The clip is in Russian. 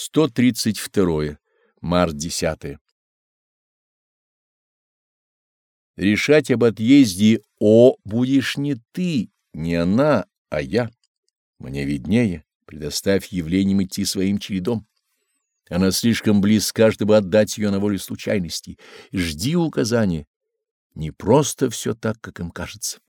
132. Март 10. Решать об отъезде О будешь не ты, не она, а я. Мне виднее, предоставь явлениям идти своим чередом. Она слишком близка, чтобы отдать ее на волю случайностей. Жди указания. Не просто все так, как им кажется.